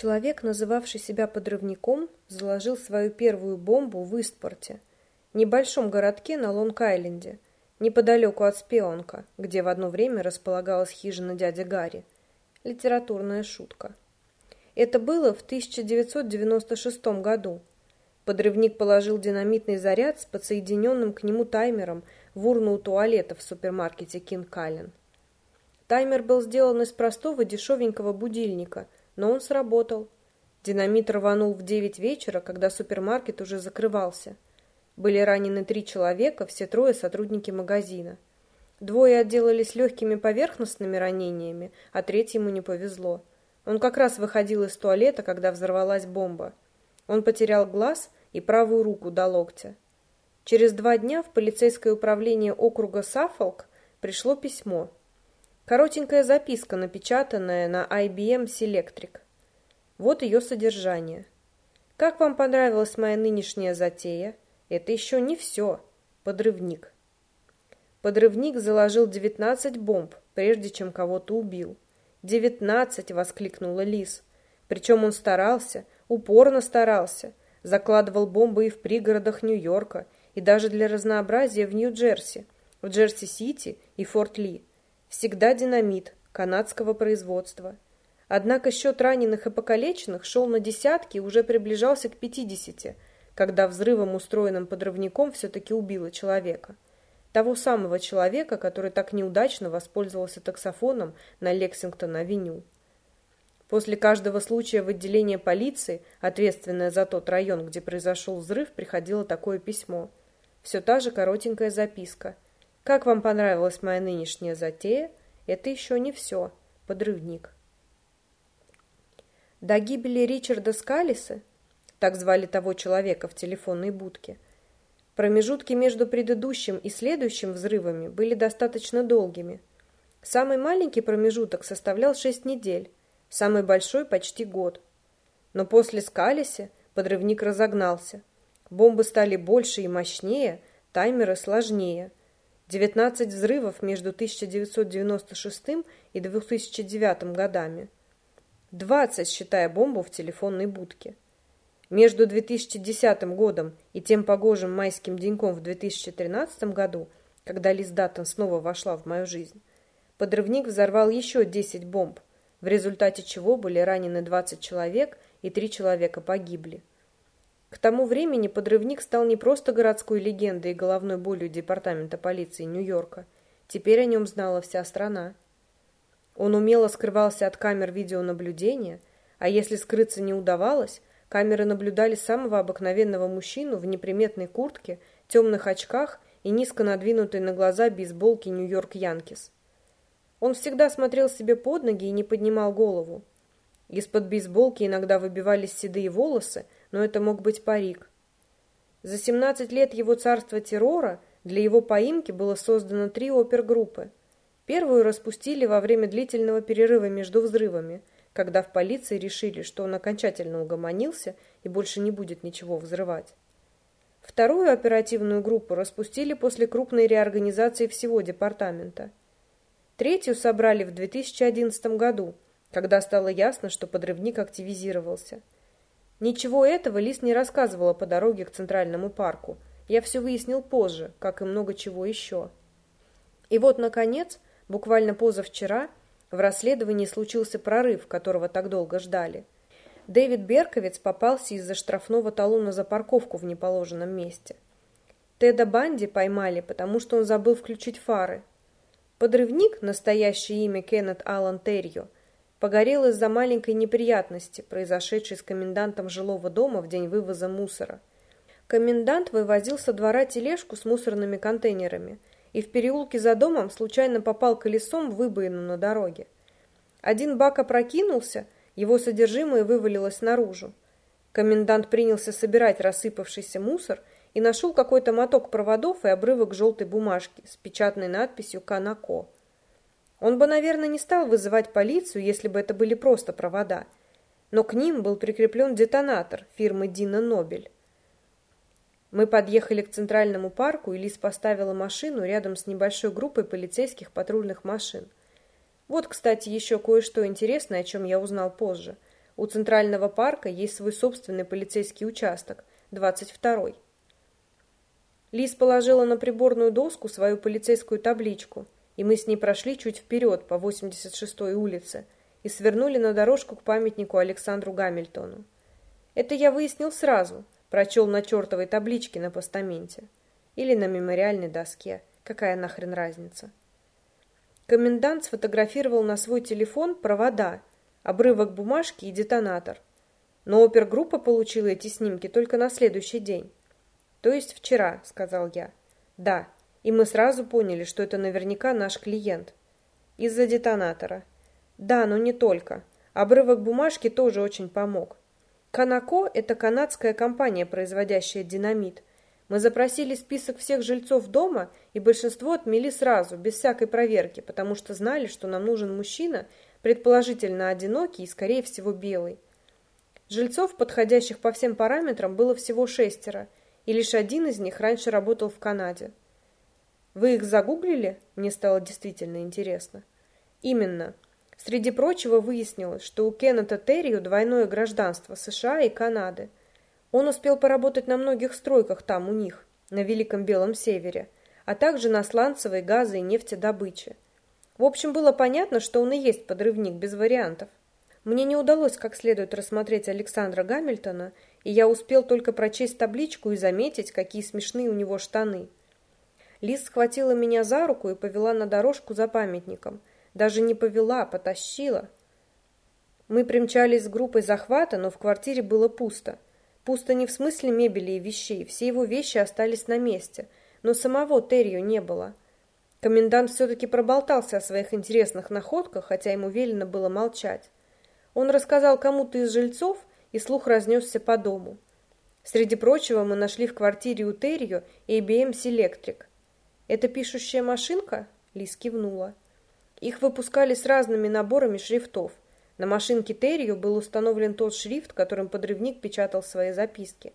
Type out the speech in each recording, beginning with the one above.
Человек, называвший себя подрывником, заложил свою первую бомбу в Истпорте, небольшом городке на Лонг-Айленде, неподалеку от Спионка, где в одно время располагалась хижина дяди Гарри. Литературная шутка. Это было в 1996 году. Подрывник положил динамитный заряд с подсоединенным к нему таймером в урну у туалета в супермаркете Кинг Каллен. Таймер был сделан из простого дешевенького будильника, но он сработал. Динамит рванул в девять вечера, когда супермаркет уже закрывался. Были ранены три человека, все трое сотрудники магазина. Двое отделались легкими поверхностными ранениями, а третьему не повезло. Он как раз выходил из туалета, когда взорвалась бомба. Он потерял глаз и правую руку до локтя. Через два дня в полицейское управление округа Саффолк пришло письмо – Коротенькая записка, напечатанная на IBM Selectric. Вот ее содержание. Как вам понравилась моя нынешняя затея? Это еще не все. Подрывник. Подрывник заложил 19 бомб, прежде чем кого-то убил. «Девятнадцать!» — воскликнула Лис. Причем он старался, упорно старался. Закладывал бомбы и в пригородах Нью-Йорка, и даже для разнообразия в Нью-Джерси, в Джерси-Сити и Форт-Ли. Всегда динамит, канадского производства. Однако счет раненых и покалеченных шел на десятки и уже приближался к пятидесяти, когда взрывом, устроенным подрывником, все-таки убило человека. Того самого человека, который так неудачно воспользовался таксофоном на Лексингтон-авеню. После каждого случая в отделение полиции, ответственное за тот район, где произошел взрыв, приходило такое письмо. Все та же коротенькая записка – как вам понравилась моя нынешняя затея? Это еще не все. Подрывник. До гибели Ричарда Скалиса, так звали того человека в телефонной будке, промежутки между предыдущим и следующим взрывами были достаточно долгими. Самый маленький промежуток составлял шесть недель, самый большой почти год. Но после Скалиса подрывник разогнался. Бомбы стали больше и мощнее, таймеры сложнее – 19 взрывов между 1996 и 2009 годами. 20, считая бомбу в телефонной будке. Между 2010 годом и тем погожим майским деньком в 2013 году, когда Лиз Даттон снова вошла в мою жизнь, подрывник взорвал еще 10 бомб, в результате чего были ранены 20 человек и 3 человека погибли. К тому времени подрывник стал не просто городской легендой и головной болью департамента полиции Нью-Йорка. Теперь о нем знала вся страна. Он умело скрывался от камер видеонаблюдения, а если скрыться не удавалось, камеры наблюдали самого обыкновенного мужчину в неприметной куртке, темных очках и низко надвинутой на глаза бейсболки Нью-Йорк Янкис. Он всегда смотрел себе под ноги и не поднимал голову. Из-под бейсболки иногда выбивались седые волосы, но это мог быть парик. За 17 лет его царства террора для его поимки было создано три опергруппы. Первую распустили во время длительного перерыва между взрывами, когда в полиции решили, что он окончательно угомонился и больше не будет ничего взрывать. Вторую оперативную группу распустили после крупной реорганизации всего департамента. Третью собрали в 2011 году, когда стало ясно, что подрывник активизировался – Ничего этого Лис не рассказывала по дороге к Центральному парку. Я все выяснил позже, как и много чего еще. И вот, наконец, буквально позавчера, в расследовании случился прорыв, которого так долго ждали. Дэвид Берковиц попался из-за штрафного талона за парковку в неположенном месте. Теда Банди поймали, потому что он забыл включить фары. Подрывник, настоящее имя Кеннет Аллан Террио, Погорел из-за маленькой неприятности, произошедшей с комендантом жилого дома в день вывоза мусора. Комендант вывозил со двора тележку с мусорными контейнерами и в переулке за домом случайно попал колесом в выбоину на дороге. Один бак опрокинулся, его содержимое вывалилось наружу. Комендант принялся собирать рассыпавшийся мусор и нашел какой-то моток проводов и обрывок желтой бумажки с печатной надписью «Канако». Он бы, наверное, не стал вызывать полицию, если бы это были просто провода. Но к ним был прикреплен детонатор фирмы Дина Нобель. Мы подъехали к центральному парку, и Лиз поставила машину рядом с небольшой группой полицейских патрульных машин. Вот, кстати, еще кое-что интересное, о чем я узнал позже. У Центрального парка есть свой собственный полицейский участок, 22-й. Лиз положила на приборную доску свою полицейскую табличку, и мы с ней прошли чуть вперед по 86-й улице и свернули на дорожку к памятнику Александру Гамильтону. Это я выяснил сразу, прочел на чертовой табличке на постаменте. Или на мемориальной доске. Какая нахрен разница? Комендант сфотографировал на свой телефон провода, обрывок бумажки и детонатор. Но опергруппа получила эти снимки только на следующий день. То есть вчера, сказал я. Да, и мы сразу поняли, что это наверняка наш клиент. Из-за детонатора. Да, но не только. Обрывок бумажки тоже очень помог. Канако – это канадская компания, производящая динамит. Мы запросили список всех жильцов дома, и большинство отмели сразу, без всякой проверки, потому что знали, что нам нужен мужчина, предположительно одинокий и, скорее всего, белый. Жильцов, подходящих по всем параметрам, было всего шестеро, и лишь один из них раньше работал в Канаде. Вы их загуглили? Мне стало действительно интересно. Именно. Среди прочего выяснилось, что у Кеннета Террио двойное гражданство США и Канады. Он успел поработать на многих стройках там у них, на Великом Белом Севере, а также на сланцевой, газе и нефтедобыче. В общем, было понятно, что он и есть подрывник без вариантов. Мне не удалось как следует рассмотреть Александра Гамильтона, и я успел только прочесть табличку и заметить, какие смешные у него штаны. Лиз схватила меня за руку и повела на дорожку за памятником – даже не повела, а потащила. Мы примчались с группой захвата, но в квартире было пусто. Пусто не в смысле мебели и вещей, все его вещи остались на месте, но самого Террио не было. Комендант все-таки проболтался о своих интересных находках, хотя ему велено было молчать. Он рассказал кому-то из жильцов, и слух разнесся по дому. Среди прочего мы нашли в квартире у Террио IBM Selectric. «Это пишущая машинка?» Лиз кивнула. Их выпускали с разными наборами шрифтов. На машинке Террио был установлен тот шрифт, которым подрывник печатал свои записки.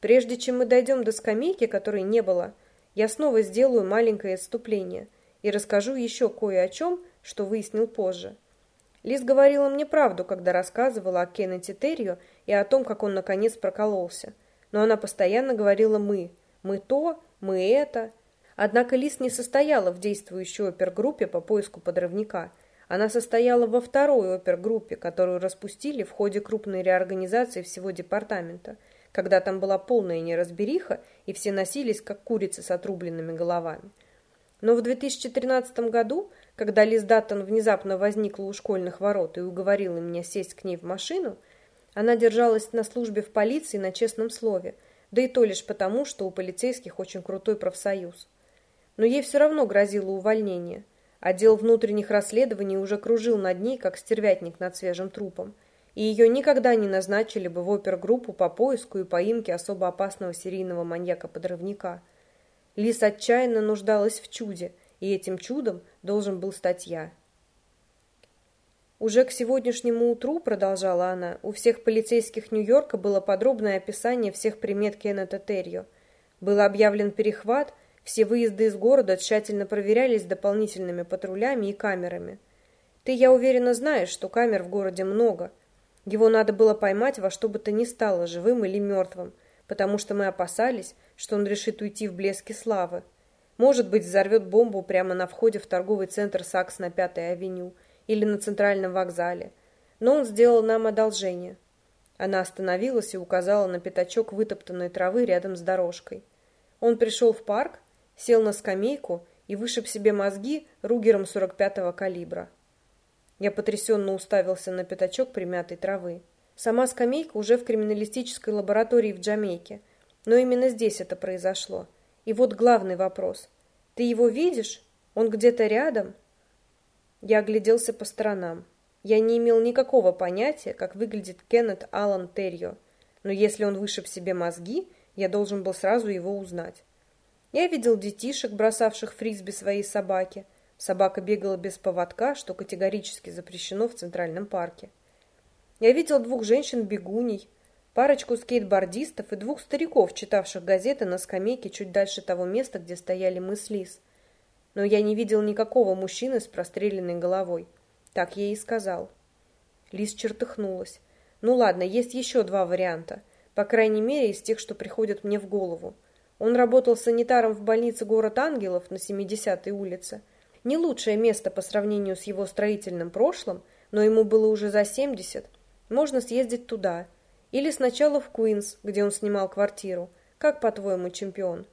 Прежде чем мы дойдем до скамейки, которой не было, я снова сделаю маленькое отступление и расскажу еще кое о чем, что выяснил позже. Лиз говорила мне правду, когда рассказывала о Кеннете Террио и о том, как он наконец прокололся. Но она постоянно говорила «мы». «Мы то», «мы это». Однако Лис не состояла в действующей опергруппе по поиску подрывника. Она состояла во второй опергруппе, которую распустили в ходе крупной реорганизации всего департамента, когда там была полная неразбериха и все носились, как курицы с отрубленными головами. Но в 2013 году, когда Лиз Даттон внезапно возникла у школьных ворот и уговорила меня сесть к ней в машину, она держалась на службе в полиции на честном слове, да и то лишь потому, что у полицейских очень крутой профсоюз но ей все равно грозило увольнение. Отдел внутренних расследований уже кружил над ней, как стервятник над свежим трупом, и ее никогда не назначили бы в опергруппу по поиску и поимке особо опасного серийного маньяка-подрывника. Лис отчаянно нуждалась в чуде, и этим чудом должен был стать я. Уже к сегодняшнему утру, продолжала она, у всех полицейских Нью-Йорка было подробное описание всех примет Кеннета Террио. Был объявлен перехват – все выезды из города тщательно проверялись дополнительными патрулями и камерами. Ты, я уверена, знаешь, что камер в городе много. Его надо было поймать во что бы то ни стало, живым или мертвым, потому что мы опасались, что он решит уйти в блеске славы. Может быть, взорвет бомбу прямо на входе в торговый центр «Сакс» на Пятой авеню или на центральном вокзале. Но он сделал нам одолжение. Она остановилась и указала на пятачок вытоптанной травы рядом с дорожкой. Он пришел в парк сел на скамейку и вышиб себе мозги ругером 45-го калибра. Я потрясенно уставился на пятачок примятой травы. Сама скамейка уже в криминалистической лаборатории в Джамейке, но именно здесь это произошло. И вот главный вопрос. Ты его видишь? Он где-то рядом? Я огляделся по сторонам. Я не имел никакого понятия, как выглядит Кеннет Аллан Террио, но если он вышиб себе мозги, я должен был сразу его узнать. Я видел детишек, бросавших фрисби своей собаке. Собака бегала без поводка, что категорически запрещено в Центральном парке. Я видел двух женщин-бегуней, парочку скейтбордистов и двух стариков, читавших газеты на скамейке чуть дальше того места, где стояли мы с Лиз. Но я не видел никакого мужчины с простреленной головой. Так я и сказал. Лиз чертыхнулась. Ну ладно, есть еще два варианта. По крайней мере, из тех, что приходят мне в голову. Он работал санитаром в больнице «Город Ангелов» на 70-й улице. Не лучшее место по сравнению с его строительным прошлым, но ему было уже за 70. Можно съездить туда. Или сначала в Куинс, где он снимал квартиру. Как, по-твоему, чемпион?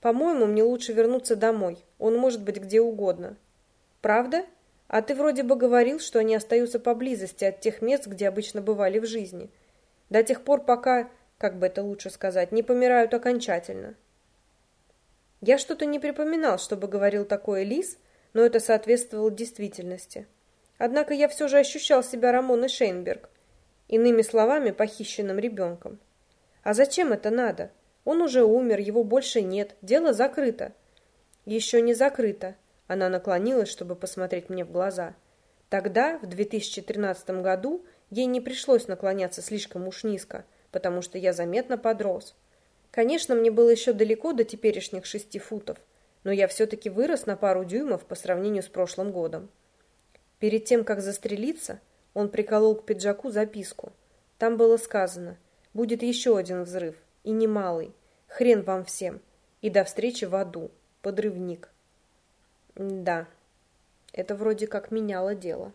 По-моему, мне лучше вернуться домой. Он может быть где угодно. Правда? А ты вроде бы говорил, что они остаются поблизости от тех мест, где обычно бывали в жизни. До тех пор, пока, как бы это лучше сказать, не помирают окончательно. Я что-то не припоминал, чтобы говорил такое Лис, но это соответствовало действительности. Однако я все же ощущал себя Рамоной Шейнберг, иными словами, похищенным ребенком. А зачем это надо? Он уже умер, его больше нет, дело закрыто. Еще не закрыто, она наклонилась, чтобы посмотреть мне в глаза. Тогда, в 2013 году, ей не пришлось наклоняться слишком уж низко, потому что я заметно подрос. Конечно, мне было еще далеко до теперешних шести футов, но я все-таки вырос на пару дюймов по сравнению с прошлым годом. Перед тем, как застрелиться, он приколол к пиджаку записку. Там было сказано «Будет еще один взрыв, и немалый. Хрен вам всем. И до встречи в аду. Подрывник». Да, это вроде как меняло дело.